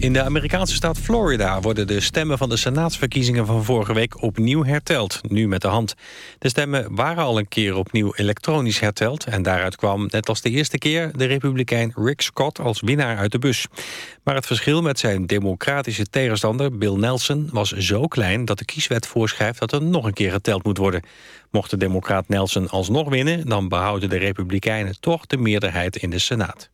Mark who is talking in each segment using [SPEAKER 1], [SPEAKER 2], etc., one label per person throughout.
[SPEAKER 1] In de Amerikaanse staat Florida worden de stemmen van de senaatsverkiezingen van vorige week opnieuw herteld, nu met de hand. De stemmen waren al een keer opnieuw elektronisch herteld en daaruit kwam, net als de eerste keer, de republikein Rick Scott als winnaar uit de bus. Maar het verschil met zijn democratische tegenstander Bill Nelson was zo klein dat de kieswet voorschrijft dat er nog een keer geteld moet worden. Mocht de democraat Nelson alsnog winnen, dan behouden de republikeinen toch de meerderheid in de Senaat.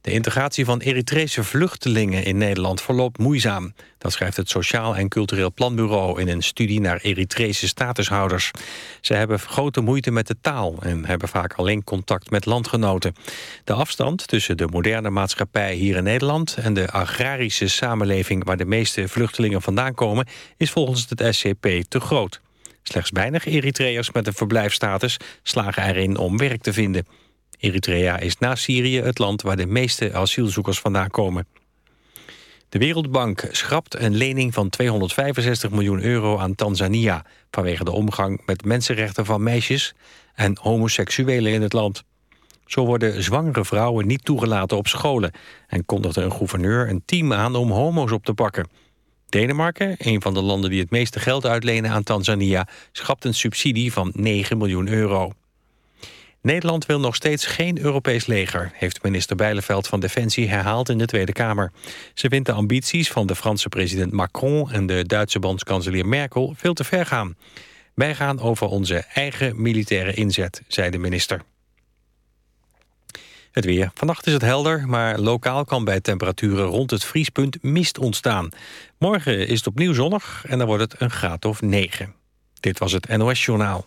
[SPEAKER 1] De integratie van Eritrese vluchtelingen in Nederland verloopt moeizaam. Dat schrijft het Sociaal en Cultureel Planbureau in een studie naar Eritrese statushouders. Ze hebben grote moeite met de taal en hebben vaak alleen contact met landgenoten. De afstand tussen de moderne maatschappij hier in Nederland en de agrarische samenleving waar de meeste vluchtelingen vandaan komen is volgens het SCP te groot. Slechts weinig Eritreërs met een verblijfstatus slagen erin om werk te vinden. Eritrea is na Syrië het land waar de meeste asielzoekers vandaan komen. De Wereldbank schrapt een lening van 265 miljoen euro aan Tanzania... vanwege de omgang met mensenrechten van meisjes en homoseksuelen in het land. Zo worden zwangere vrouwen niet toegelaten op scholen... en kondigde een gouverneur een team aan om homo's op te pakken. Denemarken, een van de landen die het meeste geld uitlenen aan Tanzania... schrapt een subsidie van 9 miljoen euro. Nederland wil nog steeds geen Europees leger... heeft minister Bijleveld van Defensie herhaald in de Tweede Kamer. Ze vindt de ambities van de Franse president Macron... en de Duitse bondskanselier Merkel veel te ver gaan. Wij gaan over onze eigen militaire inzet, zei de minister. Het weer. Vannacht is het helder, maar lokaal kan bij temperaturen rond het vriespunt mist ontstaan. Morgen is het opnieuw zonnig en dan wordt het een graad of 9. Dit was het NOS Journaal.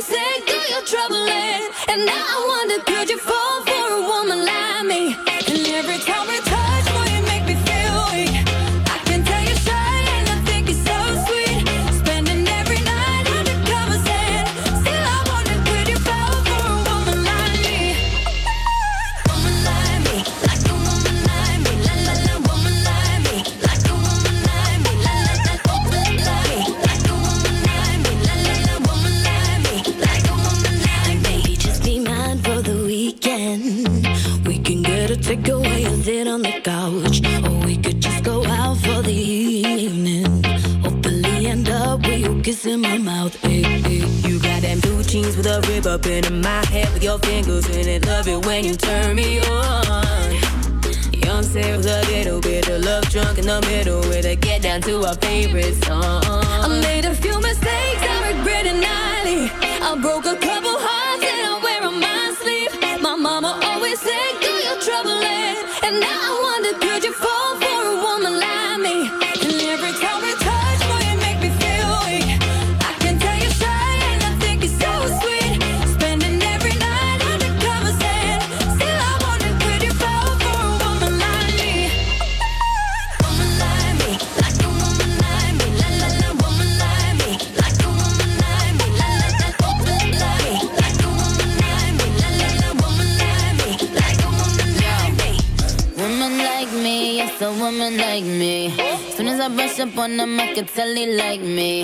[SPEAKER 2] said, Do your troubling. And now I wonder, could you fall for a woman like you kissing my mouth. Hey, hey. You got them blue jeans with a rib up in my head with your fingers in it. Love it when you turn me on. Young Sarah with a little bit of love drunk in the middle with a get down to our favorite song. I made a few mistakes, I regret it nightly. I broke a couple hearts and I wear on my sleeve. My mama always said, Do your troubling. And now
[SPEAKER 3] up on them, I can tell they like me.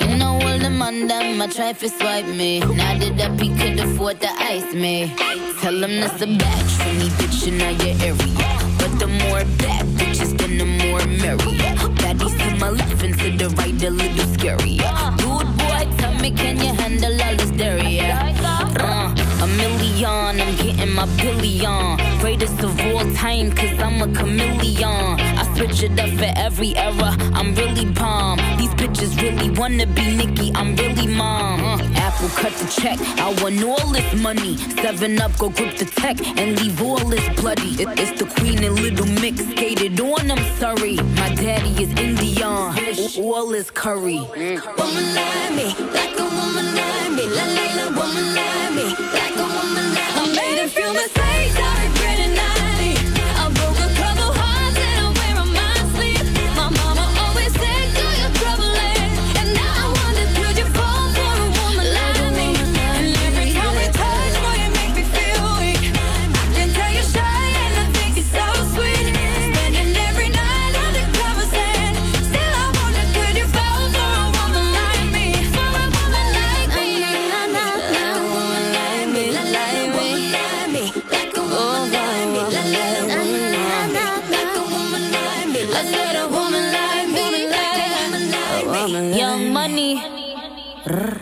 [SPEAKER 3] You know all the man them, I try to swipe me. Now that up, he could afford to ice me. Tell him that's a batch for me, bitch, in your area. But the more bad bitches, then the more merry. Baddies to my left and to the right, a little scary. Dude, boy, tell me, can you handle all this dairy? Uh, a million, I'm getting my billion. Greatest of all time, cause I'm a chameleon. It up for every era, I'm really bomb. These bitches really wanna be Nicki, I'm really mom. Uh, Apple cut the check, I want all this money. Seven up, go grip the tech and leave all this bloody. It, it's the queen and little mix, skated on, I'm sorry. My daddy is Indian, all is curry.
[SPEAKER 2] Woman like me, like a woman like me, la la like me. I said a woman like me, like a woman like me.
[SPEAKER 3] Young money.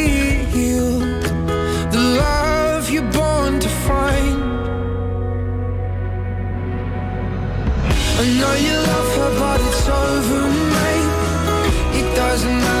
[SPEAKER 4] It doesn't matter,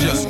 [SPEAKER 5] cruising.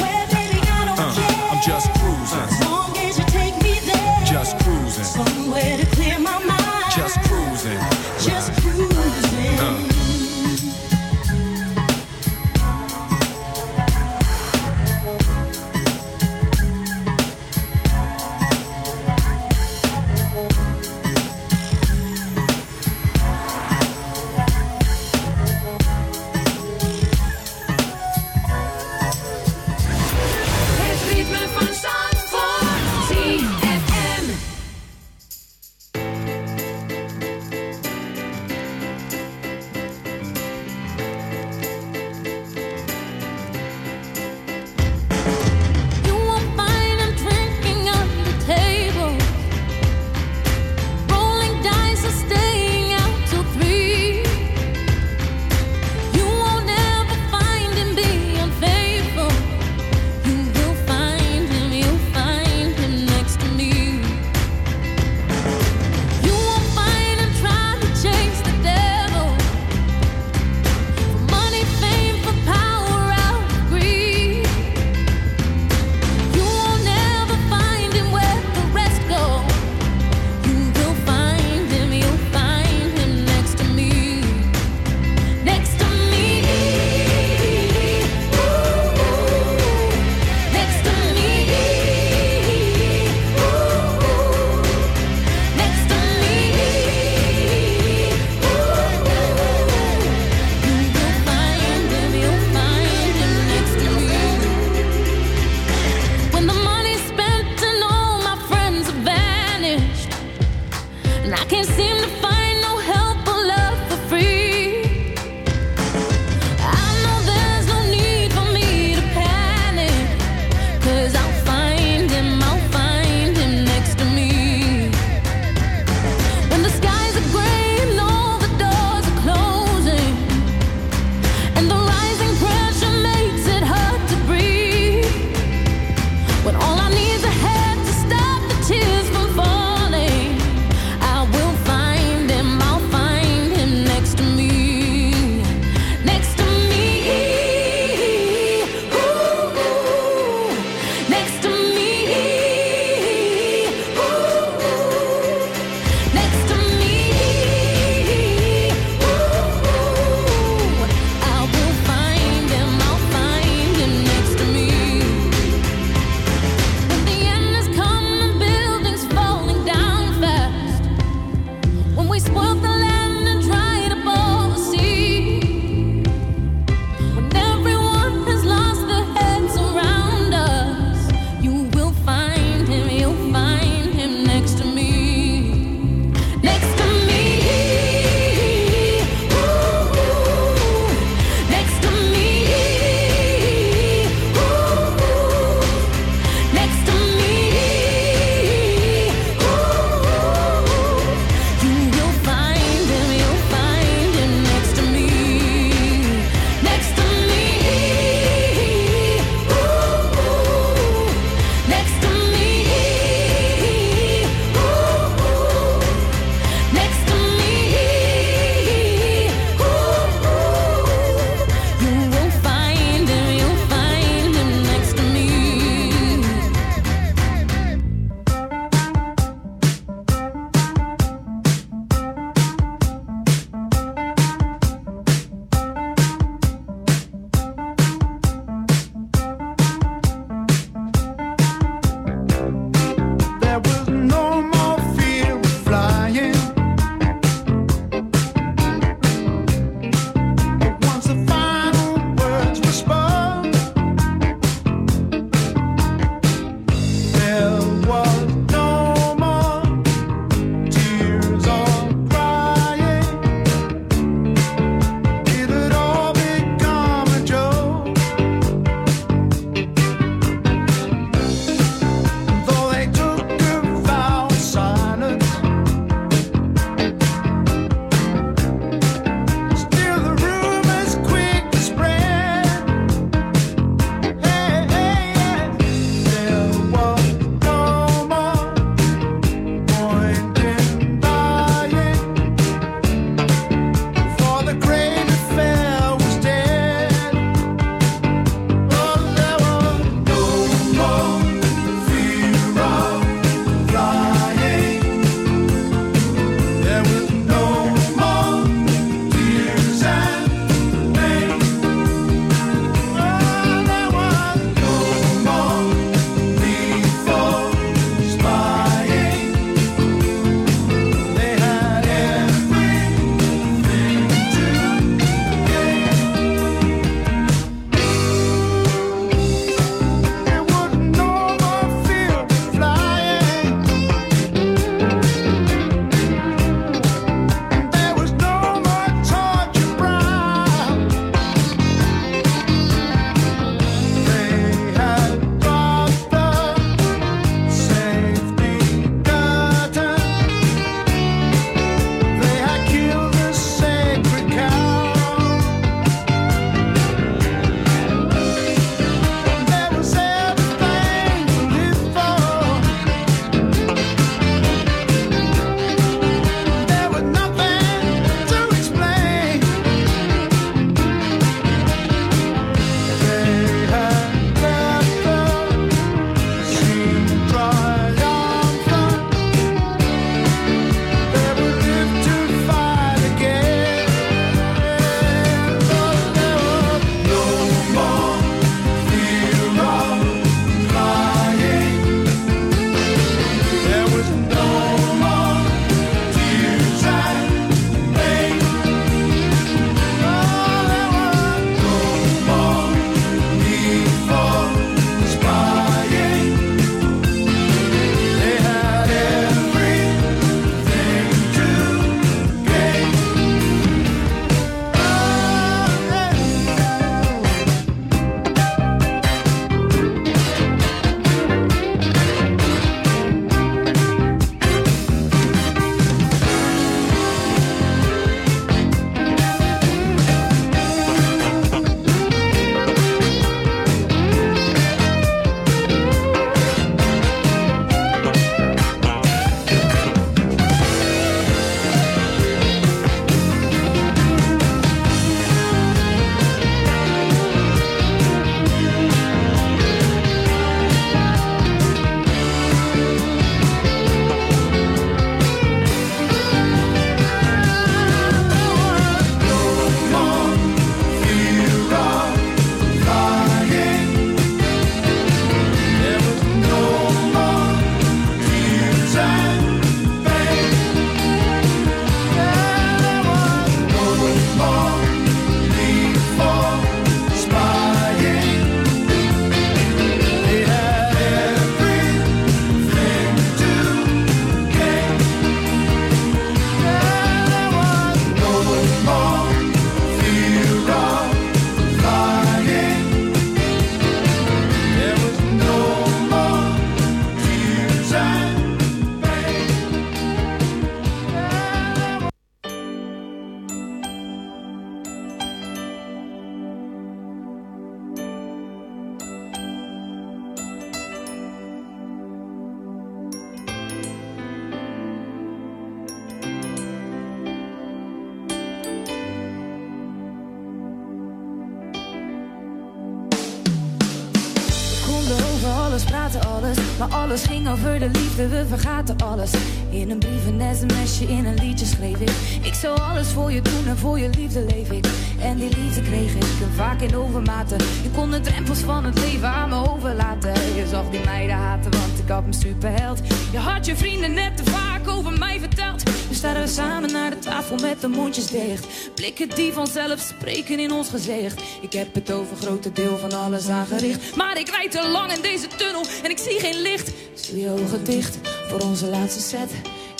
[SPEAKER 2] Voor je doen en voor je liefde leef ik. En die liefde kreeg ik vaak in overmaten. Je kon de drempels van het leven aan me overlaten. Je zag die meiden haten, want ik had me superheld. Je had je vrienden net te vaak over mij verteld. Nu staan we samen naar de tafel met de mondjes dicht. Blikken die vanzelf spreken in ons gezicht. Ik heb het over grote deel van alles aangericht. Maar ik rijd te lang in deze tunnel en ik zie geen licht. Doe je ogen dicht voor onze laatste set.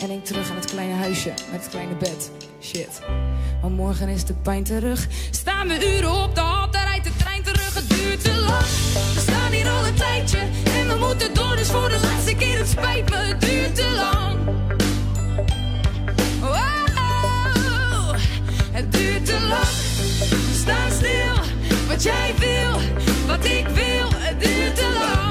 [SPEAKER 2] En denk terug aan het kleine huisje met het kleine bed. Shit. Maar morgen is de pijn terug. Staan we uren op de hal, daar rijdt de trein terug. Het duurt te lang. We staan hier al een tijdje. En we moeten door, dus voor de laatste keer. Het spijt me, het duurt te lang. Wow, het duurt te lang. Staan stil. Wat jij wil, wat ik wil. Het duurt te lang.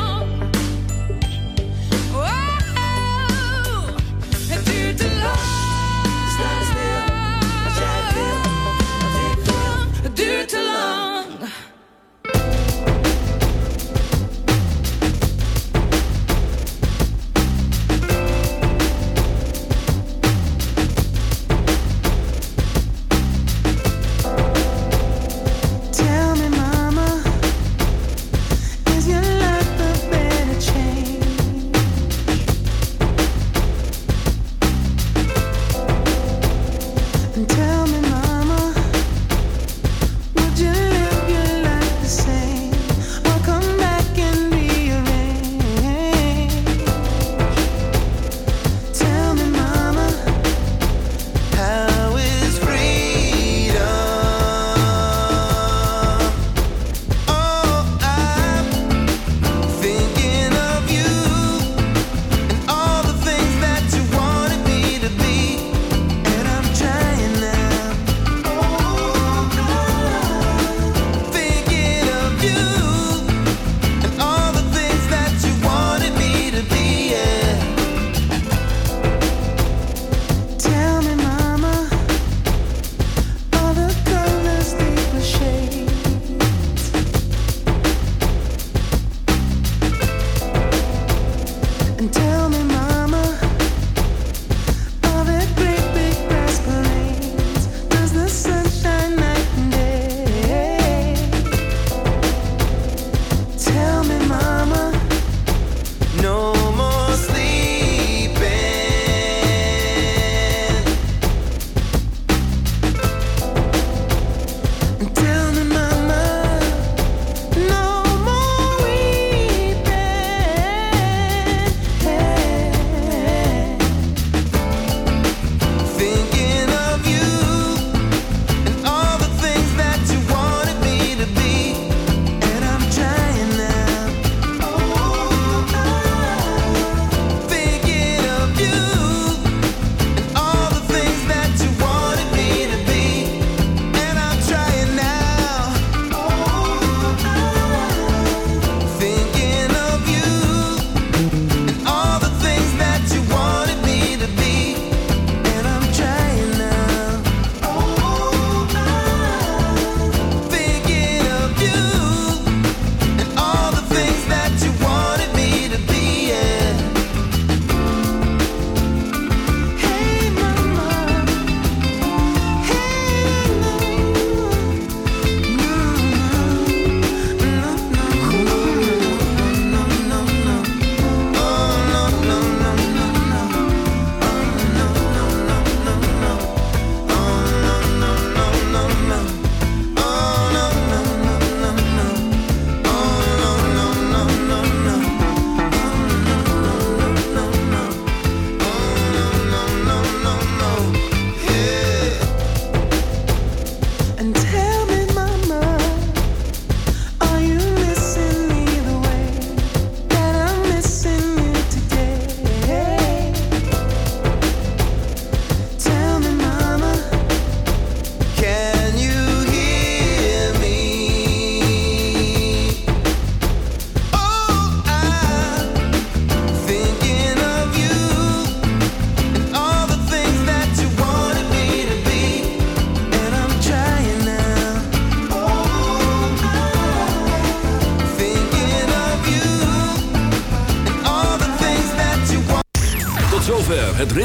[SPEAKER 2] Wil.
[SPEAKER 6] Het